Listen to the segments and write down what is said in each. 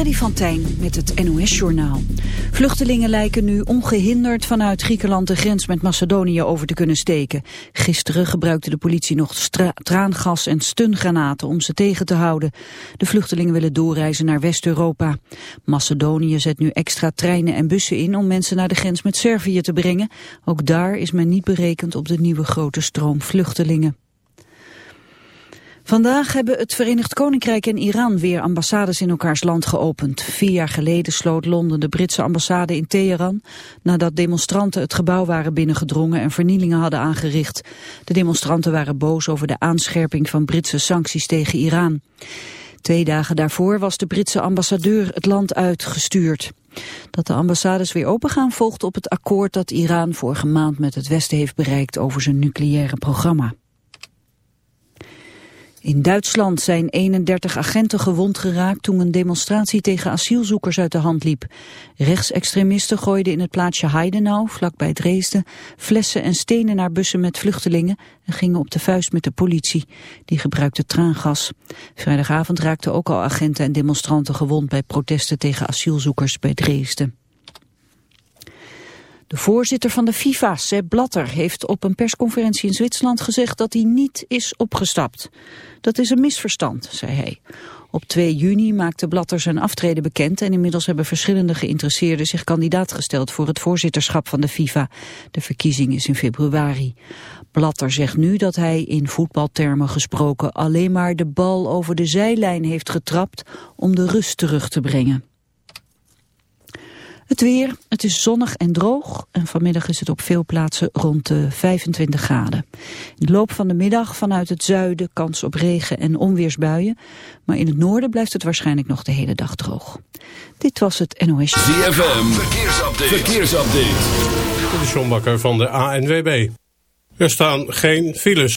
Freddy van Tijn met het NOS-journaal. Vluchtelingen lijken nu ongehinderd vanuit Griekenland de grens met Macedonië over te kunnen steken. Gisteren gebruikte de politie nog traangas en stungranaten om ze tegen te houden. De vluchtelingen willen doorreizen naar West-Europa. Macedonië zet nu extra treinen en bussen in om mensen naar de grens met Servië te brengen. Ook daar is men niet berekend op de nieuwe grote stroom vluchtelingen. Vandaag hebben het Verenigd Koninkrijk en Iran weer ambassades in elkaars land geopend. Vier jaar geleden sloot Londen de Britse ambassade in Teheran... nadat demonstranten het gebouw waren binnengedrongen en vernielingen hadden aangericht. De demonstranten waren boos over de aanscherping van Britse sancties tegen Iran. Twee dagen daarvoor was de Britse ambassadeur het land uitgestuurd. Dat de ambassades weer opengaan volgt op het akkoord dat Iran vorige maand met het Westen heeft bereikt over zijn nucleaire programma. In Duitsland zijn 31 agenten gewond geraakt toen een demonstratie tegen asielzoekers uit de hand liep. Rechtsextremisten gooiden in het plaatsje Heidenau, vlakbij Dresden, flessen en stenen naar bussen met vluchtelingen en gingen op de vuist met de politie. Die gebruikte traangas. Vrijdagavond raakten ook al agenten en demonstranten gewond bij protesten tegen asielzoekers bij Dresden. De voorzitter van de FIFA, Sepp Blatter, heeft op een persconferentie in Zwitserland gezegd dat hij niet is opgestapt. Dat is een misverstand, zei hij. Op 2 juni maakte Blatter zijn aftreden bekend en inmiddels hebben verschillende geïnteresseerden zich kandidaat gesteld voor het voorzitterschap van de FIFA. De verkiezing is in februari. Blatter zegt nu dat hij in voetbaltermen gesproken alleen maar de bal over de zijlijn heeft getrapt om de rust terug te brengen. Het weer, het is zonnig en droog en vanmiddag is het op veel plaatsen rond de 25 graden. In de loop van de middag vanuit het zuiden kans op regen en onweersbuien, maar in het noorden blijft het waarschijnlijk nog de hele dag droog. Dit was het NOS. ZFM, verkeersupdate. verkeersupdate. De Sjombakker van de ANWB. Er staan geen files.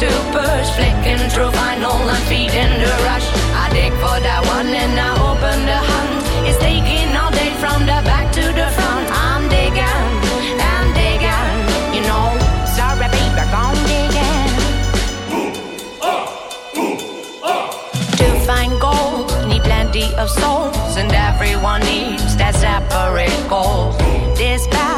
have to push. Flicking through vinyl and feeding the rush. I dig for that one and I open the hunt. It's taking all day from the back to the front. I'm digging, I'm digging, you know. Sorry, baby, I'm digging. To find gold, need plenty of souls, and everyone needs that separate goal. This path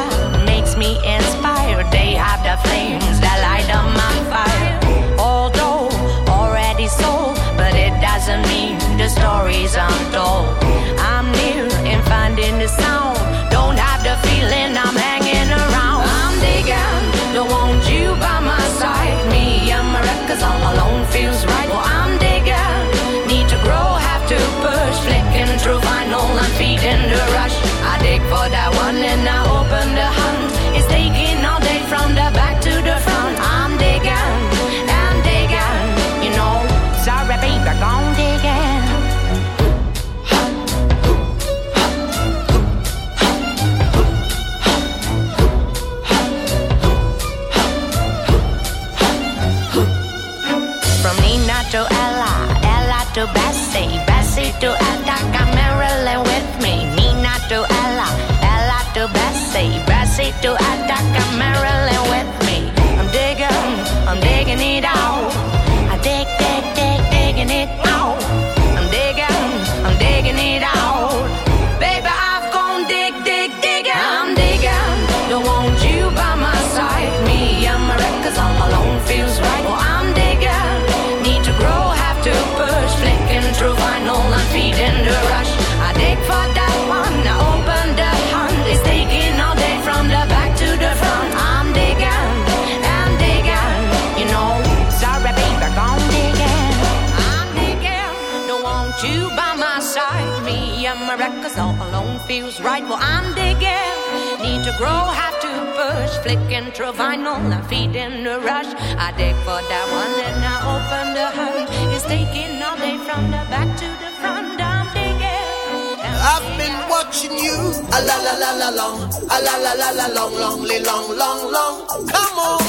feels right. Well, I'm digging, need to grow, have to push. Flicking through vinyl and feeding the rush. I dig for that one and I open the hunt. It's taking all day from the back to the front. I'm digging. I'm I've been watching you a la la la la long, a la la la la long, long, long, long, long. Come on,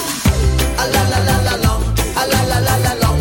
a la la la la long, a la la la la long,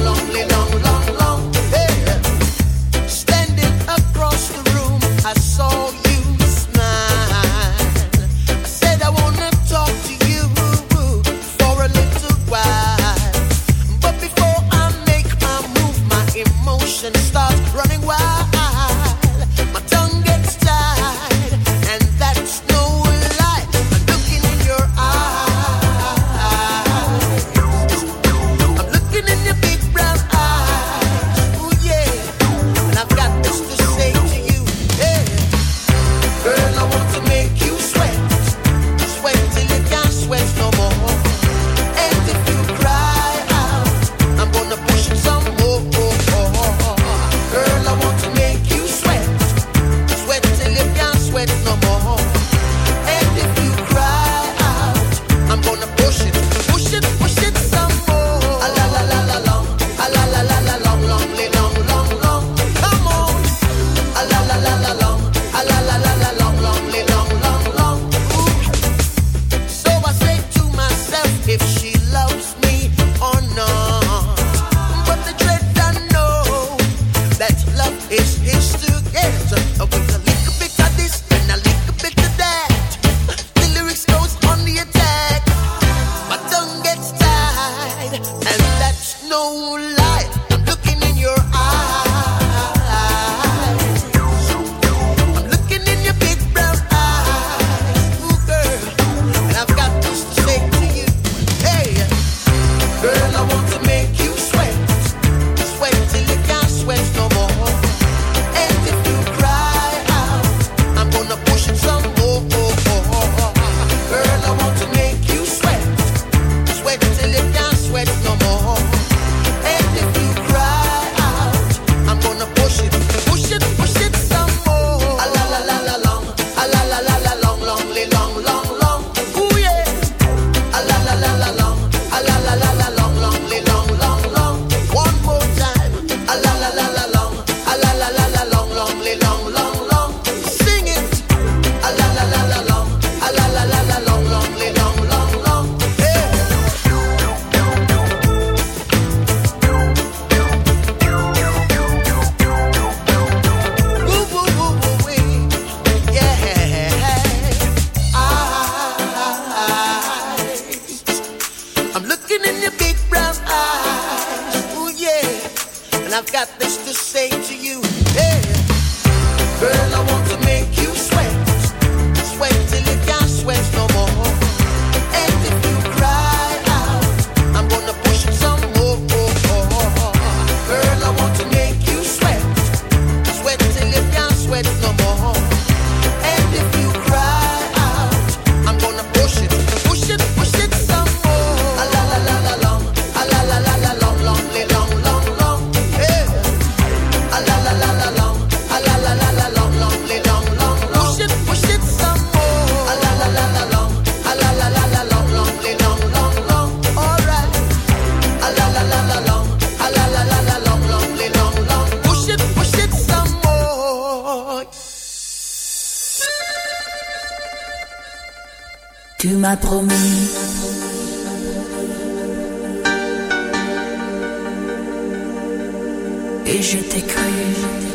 Tu m'as promis. Et je t'ai cru.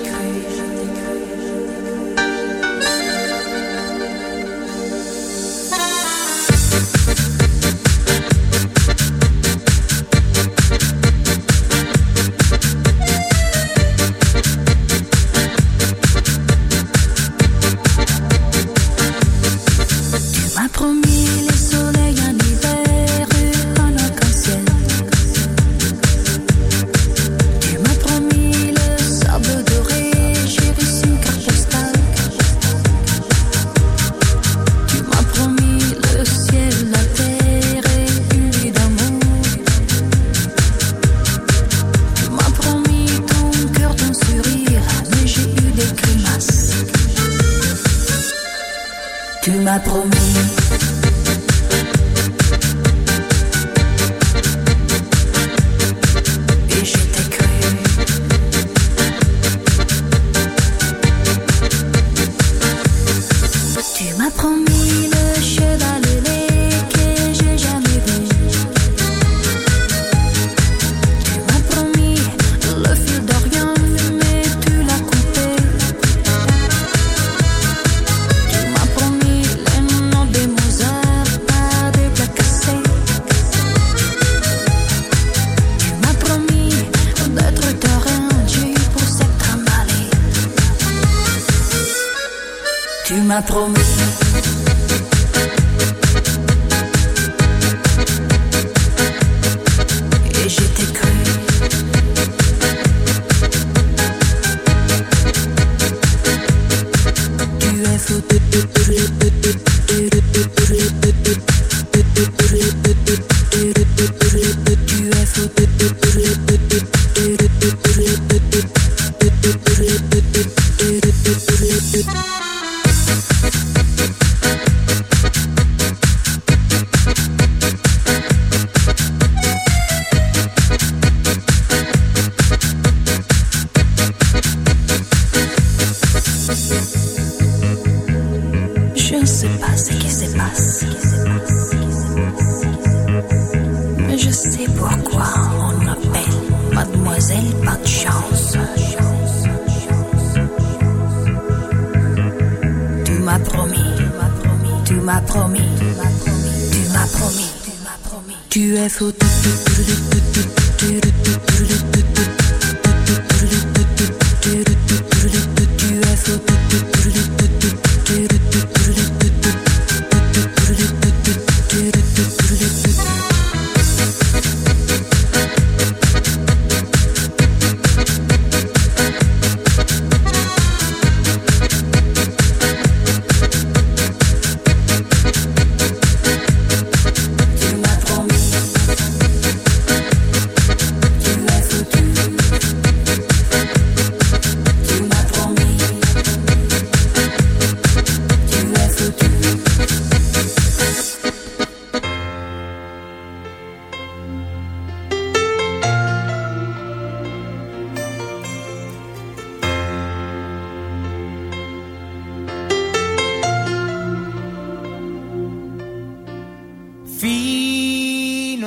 promesse.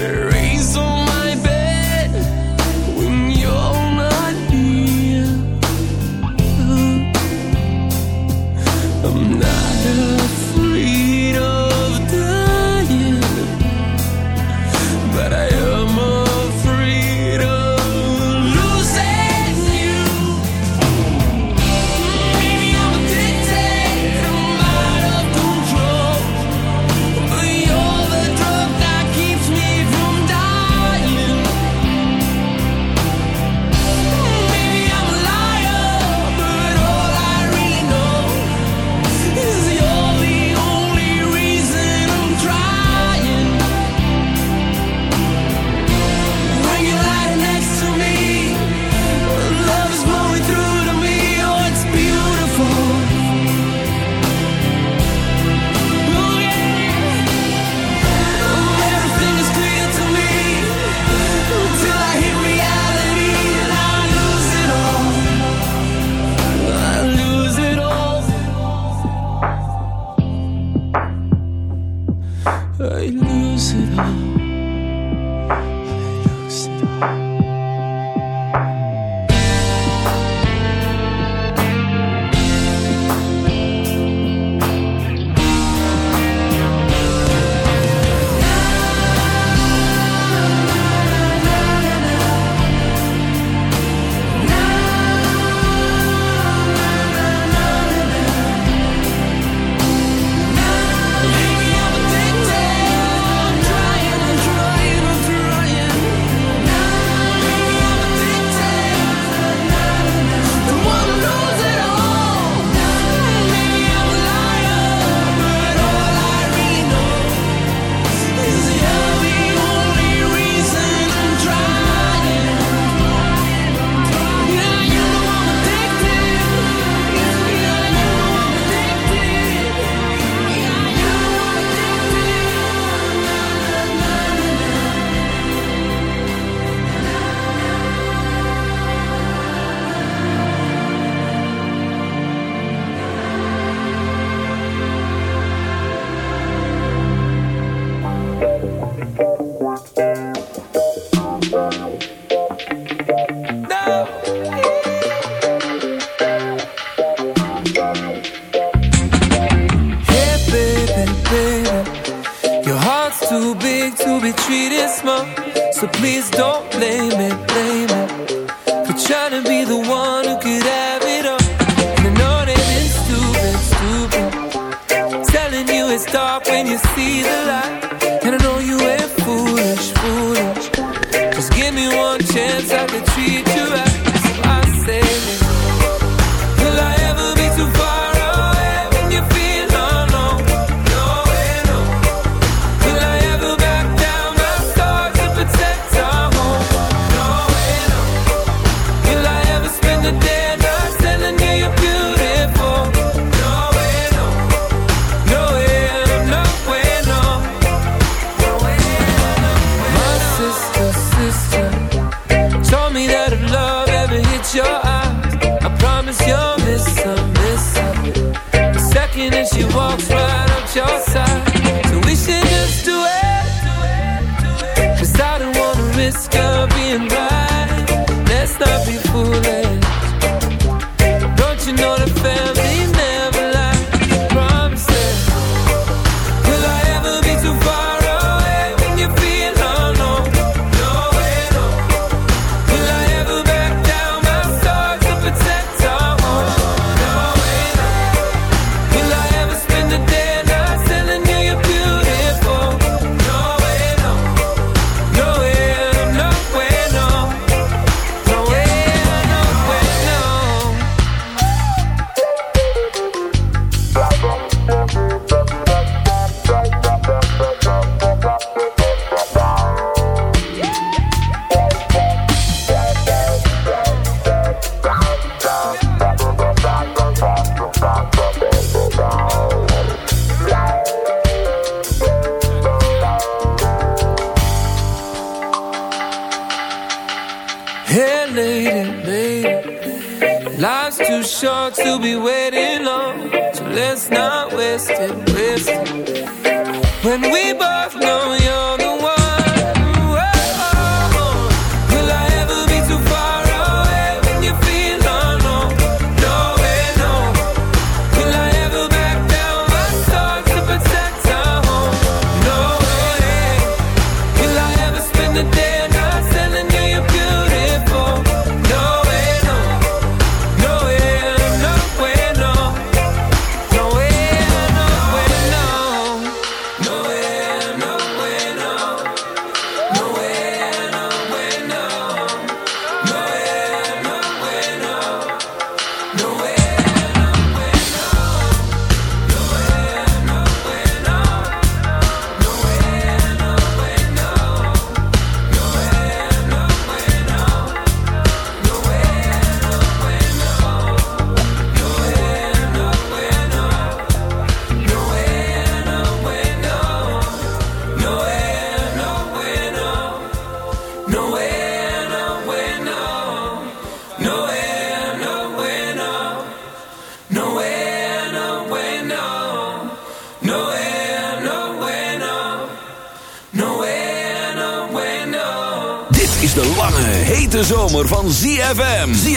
And whiskers.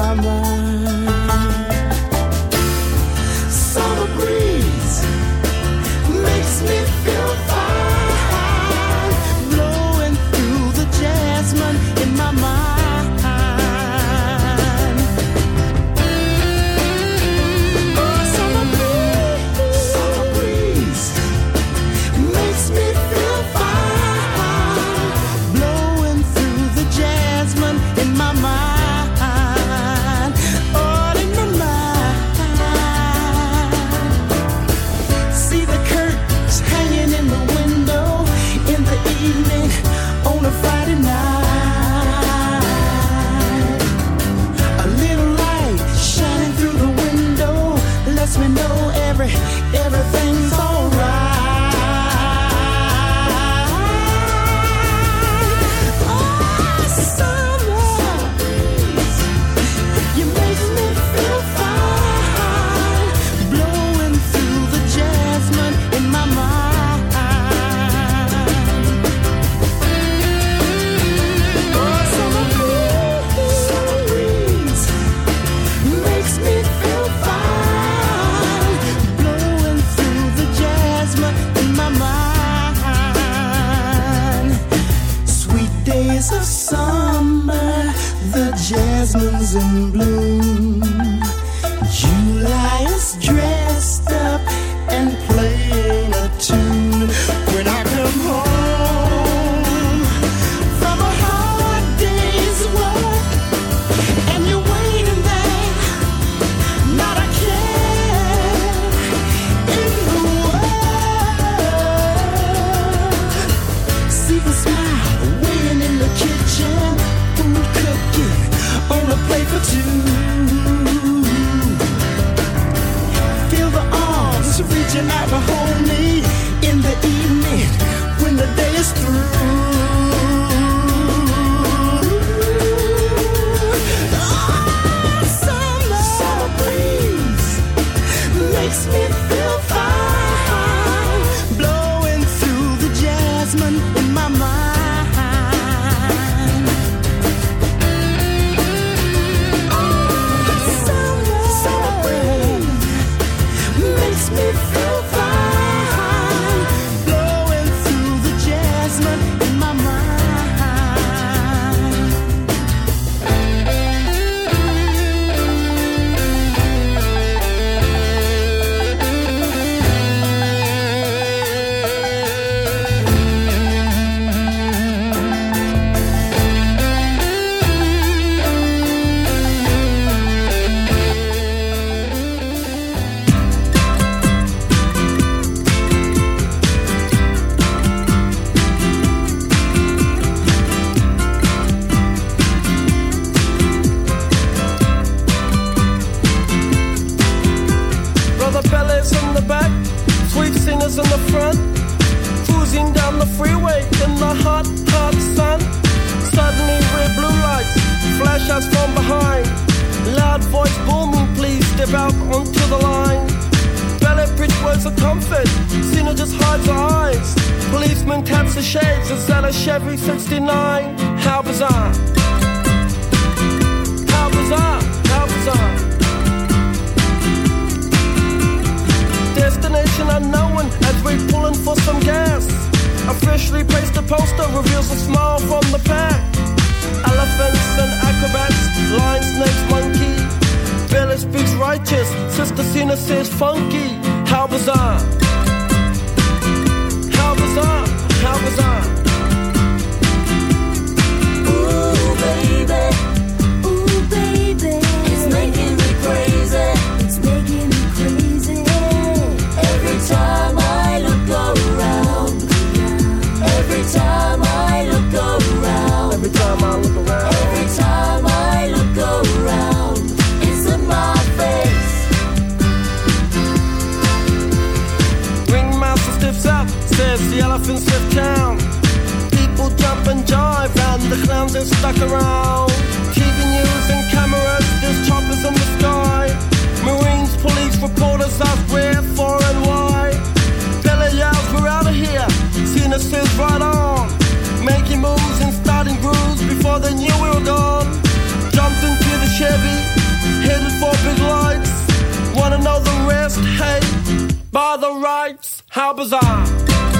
My mind. The singer says funky. How bizarre. they knew we were gone. Jumped into the Chevy, headed for big lights. Wanna know the rest? Hey, buy the rights, how bizarre.